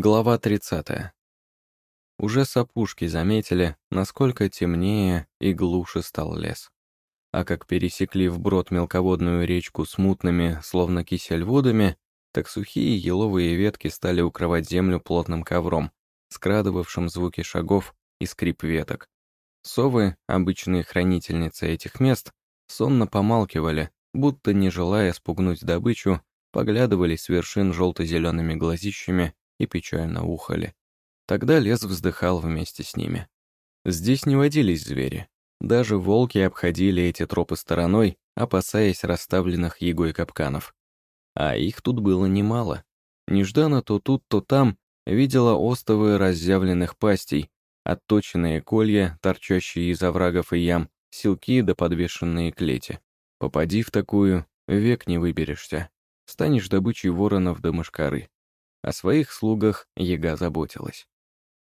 Глава 30. Уже с заметили, насколько темнее и глуше стал лес. А как пересекли вброд мелководную речку с мутными, словно кисель водами, так сухие еловые ветки стали укрывать землю плотным ковром, скрадывавшим звуки шагов и скрип веток. Совы, обычные хранительницы этих мест, сонно помалкивали, будто не желая спугнуть добычу, поглядывали с вершин желто-зелеными глазищами и печально ухали. Тогда лес вздыхал вместе с ними. Здесь не водились звери. Даже волки обходили эти тропы стороной, опасаясь расставленных егой капканов. А их тут было немало. Нежданно то тут, то там видела остовы разъявленных пастей, отточенные колья, торчащие из оврагов и ям, силки да подвешенные клети. Попади в такую, век не выберешься. Станешь добычей воронов да мышкары. О своих слугах Ега заботилась.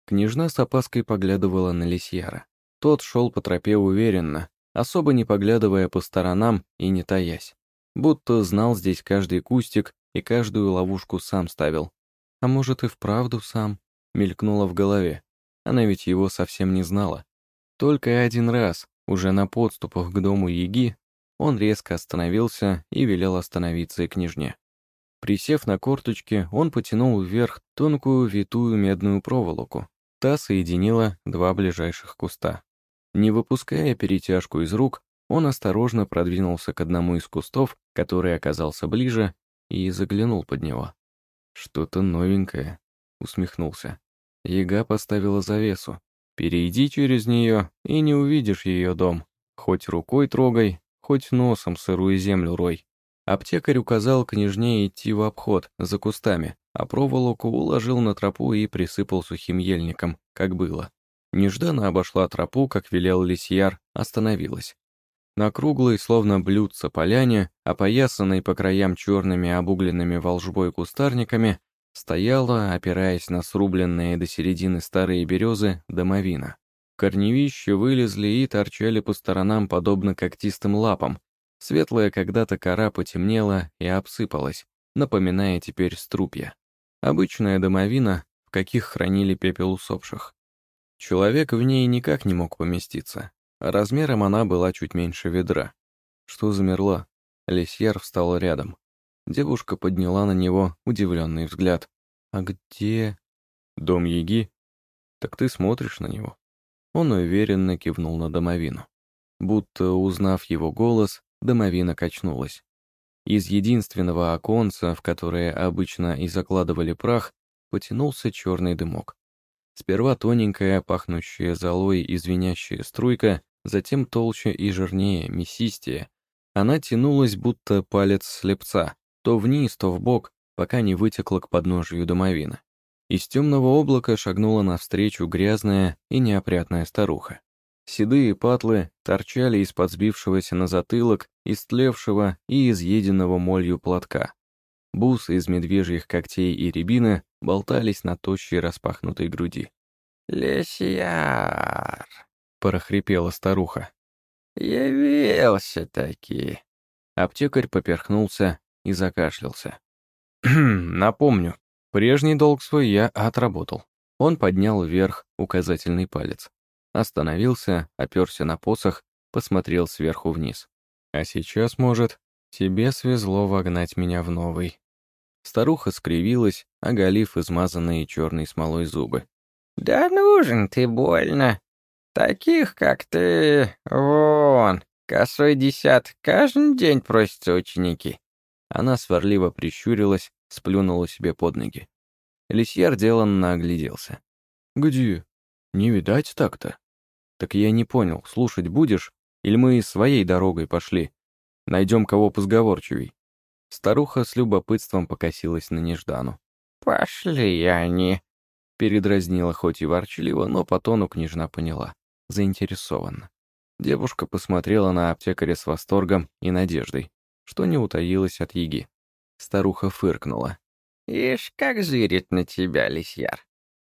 Княжна с опаской поглядывала на Лисьяра. Тот шел по тропе уверенно, особо не поглядывая по сторонам и не таясь. Будто знал здесь каждый кустик и каждую ловушку сам ставил. А может и вправду сам, мелькнуло в голове. Она ведь его совсем не знала. Только один раз, уже на подступах к дому Еги, он резко остановился и велел остановиться и княжне. Присев на корточки, он потянул вверх тонкую витую медную проволоку. Та соединила два ближайших куста. Не выпуская перетяжку из рук, он осторожно продвинулся к одному из кустов, который оказался ближе, и заглянул под него. «Что-то новенькое», — усмехнулся. Яга поставила завесу. «Перейди через нее, и не увидишь ее дом. Хоть рукой трогай, хоть носом сырую землю рой. Аптекарь указал княжне идти в обход, за кустами, а проволоку уложил на тропу и присыпал сухим ельником, как было. Нежданно обошла тропу, как велел лисьяр, остановилась. На круглой, словно блюдце поляне, опоясанной по краям черными обугленными волжбой кустарниками, стояла, опираясь на срубленные до середины старые березы, домовина. Корневища вылезли и торчали по сторонам подобно когтистым лапам, Светлая когда-то кора потемнела и обсыпалась, напоминая теперь струпья. Обычная домовина, в каких хранили пепел усопших. Человек в ней никак не мог поместиться. Размером она была чуть меньше ведра. Что замерла? Лисьяр встал рядом. Девушка подняла на него удивленный взгляд. «А где...» «Дом Яги?» «Так ты смотришь на него?» Он уверенно кивнул на домовину. Будто, узнав его голос, домовина качнулась. Из единственного оконца, в которое обычно и закладывали прах, потянулся черный дымок. Сперва тоненькая, пахнущая золой и звенящая струйка, затем толще и жирнее, мясистее. Она тянулась, будто палец слепца, то вниз, то вбок, пока не вытекла к подножию домовина. Из темного облака шагнула навстречу грязная и неопрятная старуха. Седые патлы торчали из-под сбившегося на затылок, истлевшего и изъеденного молью платка. Бусы из медвежьих когтей и рябины болтались на тощей распахнутой груди. «Лесьяр!» — прохрипела старуха. «Явился-таки!» Аптекарь поперхнулся и закашлялся. «Напомню, прежний долг свой я отработал». Он поднял вверх указательный палец. Остановился, оперся на посох, посмотрел сверху вниз. «А сейчас, может, тебе свезло вогнать меня в новый». Старуха скривилась, оголив измазанные черной смолой зубы. «Да нужен ты больно. Таких, как ты, вон, косой десят, каждый день просятся ученики». Она сварливо прищурилась, сплюнула себе под ноги. Лисьяр деланно огляделся. «Где? Не видать так-то?» Так я не понял, слушать будешь? Или мы своей дорогой пошли? Найдем кого позговорчивей. Старуха с любопытством покосилась на Неждану. «Пошли они», — передразнила хоть и ворчливо, но по тону княжна поняла. Заинтересованно. Девушка посмотрела на аптекаря с восторгом и надеждой, что не утаилась от Яги. Старуха фыркнула. «Ишь, как зырит на тебя, лисьяр.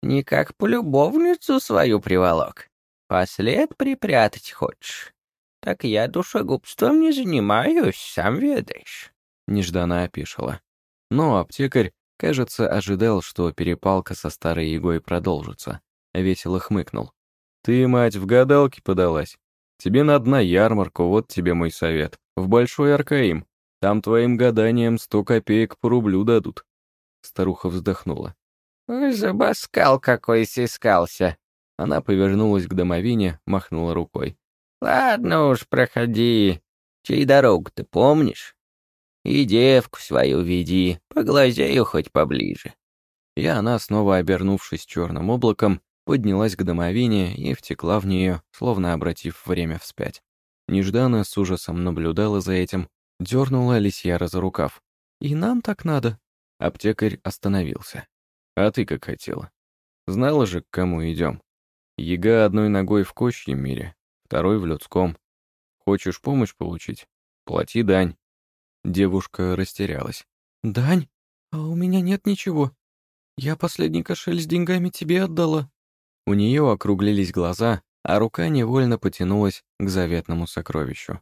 Не как полюбовницу свою приволок. Послед припрятать хочешь? Так я душегубством не занимаюсь, сам ведаешь. Нежданно опишила. Но аптекарь, Кажется, ожидал, что перепалка со старой Егой продолжится. Весело хмыкнул. «Ты, мать, в гадалки подалась. Тебе надо на ярмарку, вот тебе мой совет. В Большой Аркаим. Там твоим гаданиям сто копеек по рублю дадут». Старуха вздохнула. «Ой, забаскал какой сискался!» Она повернулась к домовине, махнула рукой. «Ладно уж, проходи. Чей дорогу ты помнишь? И девку свою веди, поглазею хоть поближе». И она, снова обернувшись черным облаком, поднялась к домовине и втекла в нее, словно обратив время вспять. Нежданно с ужасом наблюдала за этим, дернула лисьяра за рукав. «И нам так надо». Аптекарь остановился. «А ты как хотела? Знала же, к кому идем. Ега одной ногой в кощьем мире, второй в людском. Хочешь помощь получить? Плати дань». Девушка растерялась. «Дань? А у меня нет ничего. Я последний кошель с деньгами тебе отдала». У нее округлились глаза, а рука невольно потянулась к заветному сокровищу.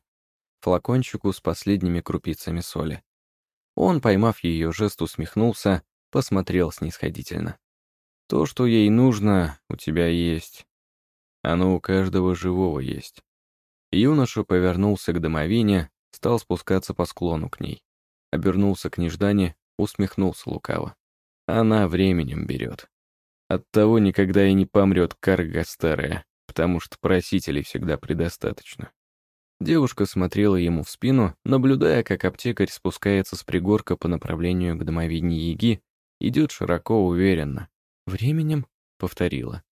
Флакончику с последними крупицами соли. Он, поймав ее жест, усмехнулся, посмотрел снисходительно. «То, что ей нужно, у тебя есть. Оно у каждого живого есть». Юноша повернулся к домовине, стал спускаться по склону к ней. Обернулся к неждане, усмехнулся лукаво. Она временем берет. Оттого никогда и не помрет карга старая, потому что просителей всегда предостаточно. Девушка смотрела ему в спину, наблюдая, как аптекарь спускается с пригорка по направлению к домовине Яги, идет широко уверенно. «Временем?» — повторила.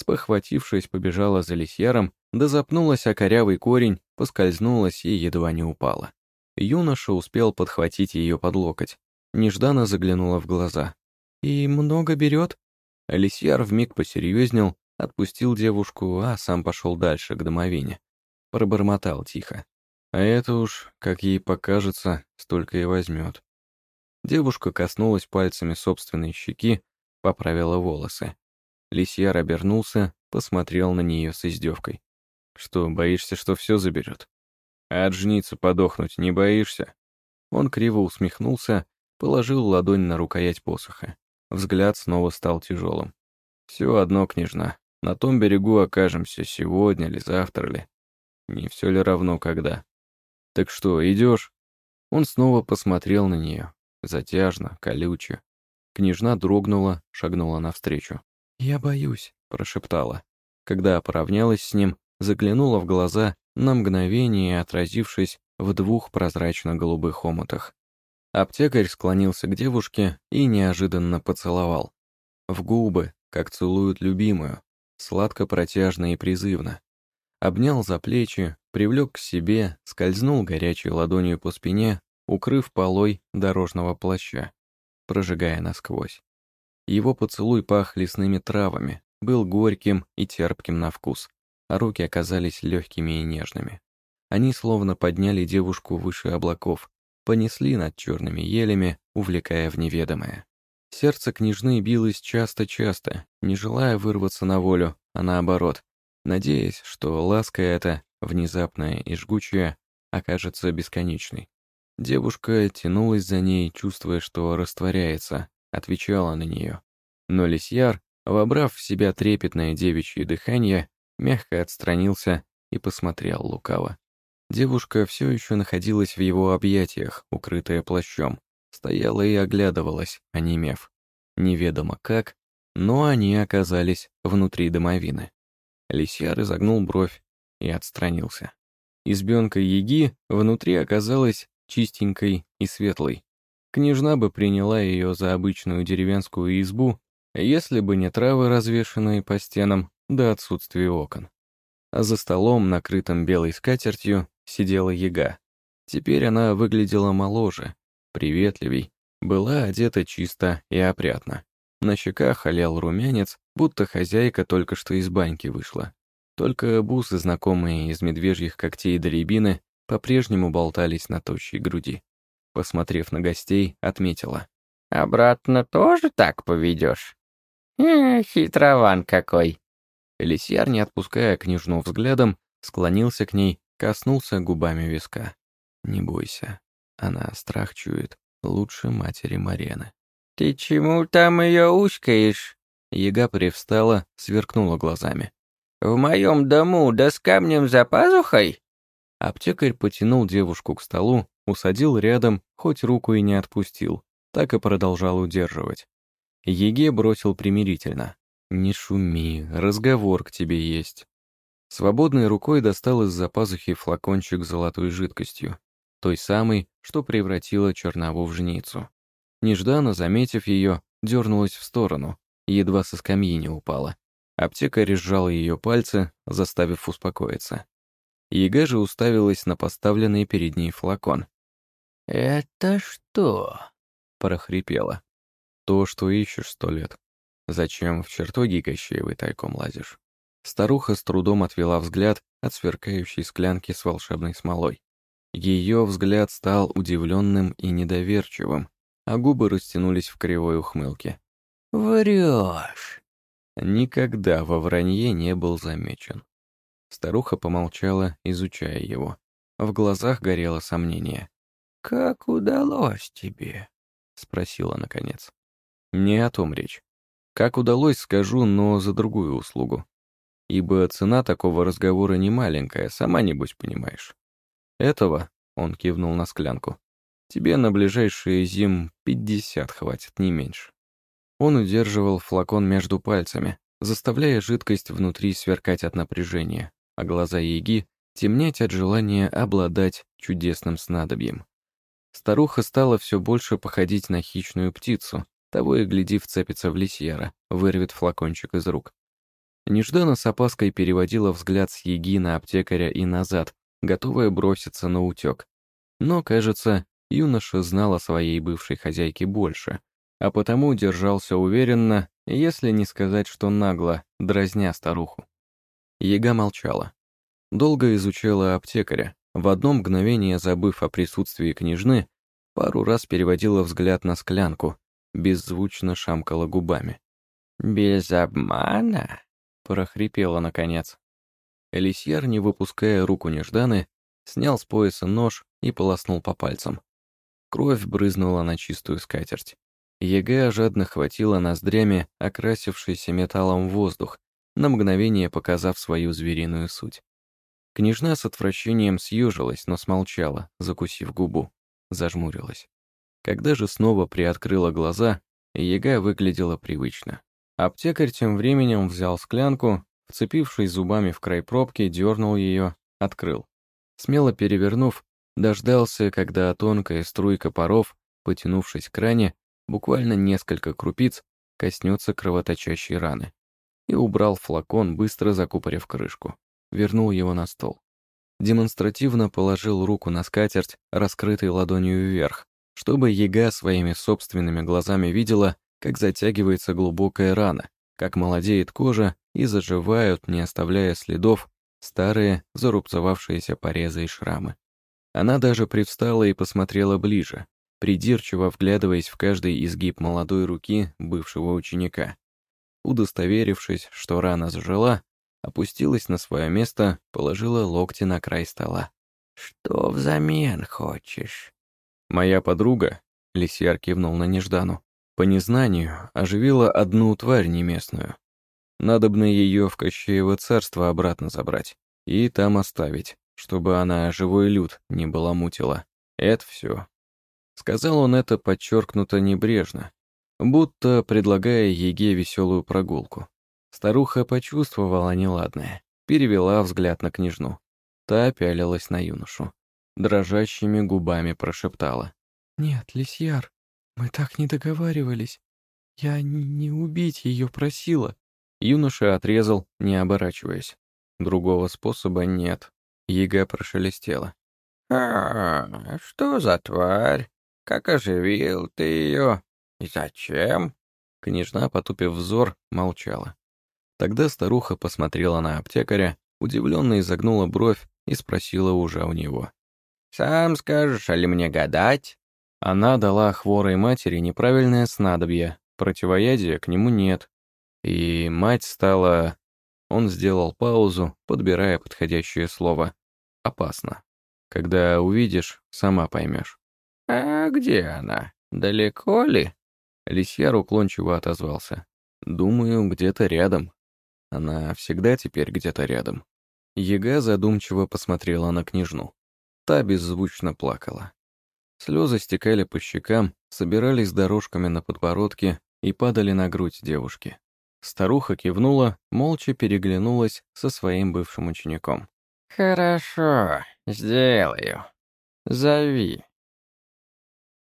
Спохватившись, побежала за лисьяром, да запнулась о корявый корень, поскользнулась и едва не упала. Юноша успел подхватить ее под локоть. Нежданно заглянула в глаза. «И много берет?» Лисьяр вмиг посерьезнел, отпустил девушку, а сам пошел дальше, к домовине. Пробормотал тихо. А это уж, как ей покажется, столько и возьмет. Девушка коснулась пальцами собственной щеки, поправила волосы. Лисьяр обернулся, посмотрел на нее с издевкой. «Что, боишься, что все заберет? А от жницы подохнуть не боишься?» Он криво усмехнулся, положил ладонь на рукоять посоха. Взгляд снова стал тяжелым. «Все одно, княжна. На том берегу окажемся, сегодня ли, завтра ли. Не все ли равно, когда. Так что, идешь?» Он снова посмотрел на нее, затяжно, колюче. Княжна дрогнула, шагнула навстречу. «Я боюсь», — прошептала. Когда поравнялась с ним, заглянула в глаза, на мгновение отразившись в двух прозрачно-голубых омутах. Аптекарь склонился к девушке и неожиданно поцеловал. В губы, как целуют любимую, сладко-протяжно и призывно. Обнял за плечи, привлек к себе, скользнул горячей ладонью по спине, укрыв полой дорожного плаща, прожигая насквозь. Его поцелуй пах лесными травами, был горьким и терпким на вкус, а руки оказались легкими и нежными. Они словно подняли девушку выше облаков, понесли над черными елями, увлекая в неведомое. Сердце княжны билось часто-часто, не желая вырваться на волю, а наоборот, надеясь, что ласка эта, внезапная и жгучая, окажется бесконечной. Девушка тянулась за ней, чувствуя, что растворяется, отвечала на нее. Но лисьяр, вобрав в себя трепетное девичье дыхание, мягко отстранился и посмотрел лукаво. Девушка все еще находилась в его объятиях, укрытая плащом. Стояла и оглядывалась, онемев. Неведомо как, но они оказались внутри домовины. Лисьяр изогнул бровь и отстранился. Избенка Еги внутри оказалась чистенькой и светлой. Княжна бы приняла ее за обычную деревенскую избу, если бы не травы, развешанные по стенам, до отсутствия окон. А за столом, накрытым белой скатертью, сидела яга. Теперь она выглядела моложе, приветливей, была одета чисто и опрятно. На щеках олел румянец, будто хозяйка только что из баньки вышла. Только бусы, знакомые из медвежьих когтей до рябины, по-прежнему болтались на тощей груди. Посмотрев на гостей, отметила. «Обратно тоже так поведешь? Э, хитрован какой!» Лисьяр, не отпуская княжну взглядом, склонился к ней, Коснулся губами виска. «Не бойся. Она страх чует. Лучше матери Марены». «Ты чему там ее ускаешь?» Яга привстала, сверкнула глазами. «В моем дому, да с камнем за пазухой?» Аптекарь потянул девушку к столу, усадил рядом, хоть руку и не отпустил, так и продолжал удерживать. Еге бросил примирительно. «Не шуми, разговор к тебе есть». Свободной рукой достал из-за пазухи флакончик с золотой жидкостью, той самой, что превратила чернову в жницу. Нежданно, заметив ее, дернулась в сторону, едва со скамьи не упала. Аптекарь сжал ее пальцы, заставив успокоиться. Яга же уставилась на поставленный перед ней флакон. «Это что?» — прохрипела. «То, что ищешь сто лет. Зачем в чертоги Кощеевой тайком лазишь?» Старуха с трудом отвела взгляд от сверкающей склянки с волшебной смолой. Ее взгляд стал удивленным и недоверчивым, а губы растянулись в кривой ухмылке. «Врешь!» Никогда во вранье не был замечен. Старуха помолчала, изучая его. В глазах горело сомнение. «Как удалось тебе?» — спросила наконец. «Не о том речь. Как удалось, скажу, но за другую услугу. Ибо цена такого разговора не маленькая, сама небось понимаешь. Этого, — он кивнул на склянку, — тебе на ближайшие зим пятьдесят хватит, не меньше». Он удерживал флакон между пальцами, заставляя жидкость внутри сверкать от напряжения, а глаза Яги темнеть от желания обладать чудесным снадобьем. Старуха стала все больше походить на хищную птицу, того и гляди вцепится в лисьера, вырвет флакончик из рук. Нежданно с опаской переводила взгляд с Яги на аптекаря и назад, готовая броситься на утек. Но, кажется, юноша знал о своей бывшей хозяйке больше, а потому держался уверенно, если не сказать, что нагло, дразня старуху. Ега молчала. Долго изучала аптекаря, в одно мгновение забыв о присутствии княжны, пару раз переводила взгляд на склянку, беззвучно шамкала губами. «Без обмана?» — прохрипела наконец. Элисьяр, не выпуская руку Нежданы, снял с пояса нож и полоснул по пальцам. Кровь брызнула на чистую скатерть. Яга жадно хватила ноздрями окрасившийся металлом воздух, на мгновение показав свою звериную суть. Княжна с отвращением съежилась, но смолчала, закусив губу, зажмурилась. Когда же снова приоткрыла глаза, яга выглядела привычно. Аптекарь тем временем взял склянку, вцепившись зубами в край пробки, дернул ее, открыл. Смело перевернув, дождался, когда тонкая струйка паров, потянувшись к ране, буквально несколько крупиц, коснется кровоточащей раны и убрал флакон, быстро закупорив крышку. Вернул его на стол. Демонстративно положил руку на скатерть, раскрытой ладонью вверх, чтобы Ега своими собственными глазами видела, как затягивается глубокая рана, как молодеет кожа и заживают, не оставляя следов, старые, зарубцевавшиеся порезы и шрамы. Она даже привстала и посмотрела ближе, придирчиво вглядываясь в каждый изгиб молодой руки бывшего ученика удостоверившись, что рана зажила, опустилась на свое место, положила локти на край стола. «Что взамен хочешь?» «Моя подруга», — Лисьяр кивнул на Неждану, по незнанию оживила одну тварь неместную. Надобно ее в Кощеево царство обратно забрать и там оставить, чтобы она живой люд не баламутила. Это все. Сказал он это подчеркнуто небрежно, будто предлагая Еге веселую прогулку. Старуха почувствовала неладное, перевела взгляд на княжну. Та пялилась на юношу. Дрожащими губами прошептала. «Нет, Лисьяр, мы так не договаривались. Я не убить ее просила». Юноша отрезал, не оборачиваясь. Другого способа нет. Ега прошелестела. «А, что за тварь? Как оживил ты ее? «И зачем?» Княжна, потупив взор, молчала. Тогда старуха посмотрела на аптекаря, удивленно изогнула бровь и спросила уже у него. «Сам скажешь, а ли мне гадать?» Она дала хворой матери неправильное снадобье, противоядия к нему нет. И мать стала... Он сделал паузу, подбирая подходящее слово. «Опасно. Когда увидишь, сама поймешь». «А где она? Далеко ли?» Лисьяр уклончиво отозвался. «Думаю, где-то рядом. Она всегда теперь где-то рядом». Ега задумчиво посмотрела на княжну. Та беззвучно плакала. Слезы стекали по щекам, собирались дорожками на подбородке и падали на грудь девушки. Старуха кивнула, молча переглянулась со своим бывшим учеником. «Хорошо, сделаю. Зови».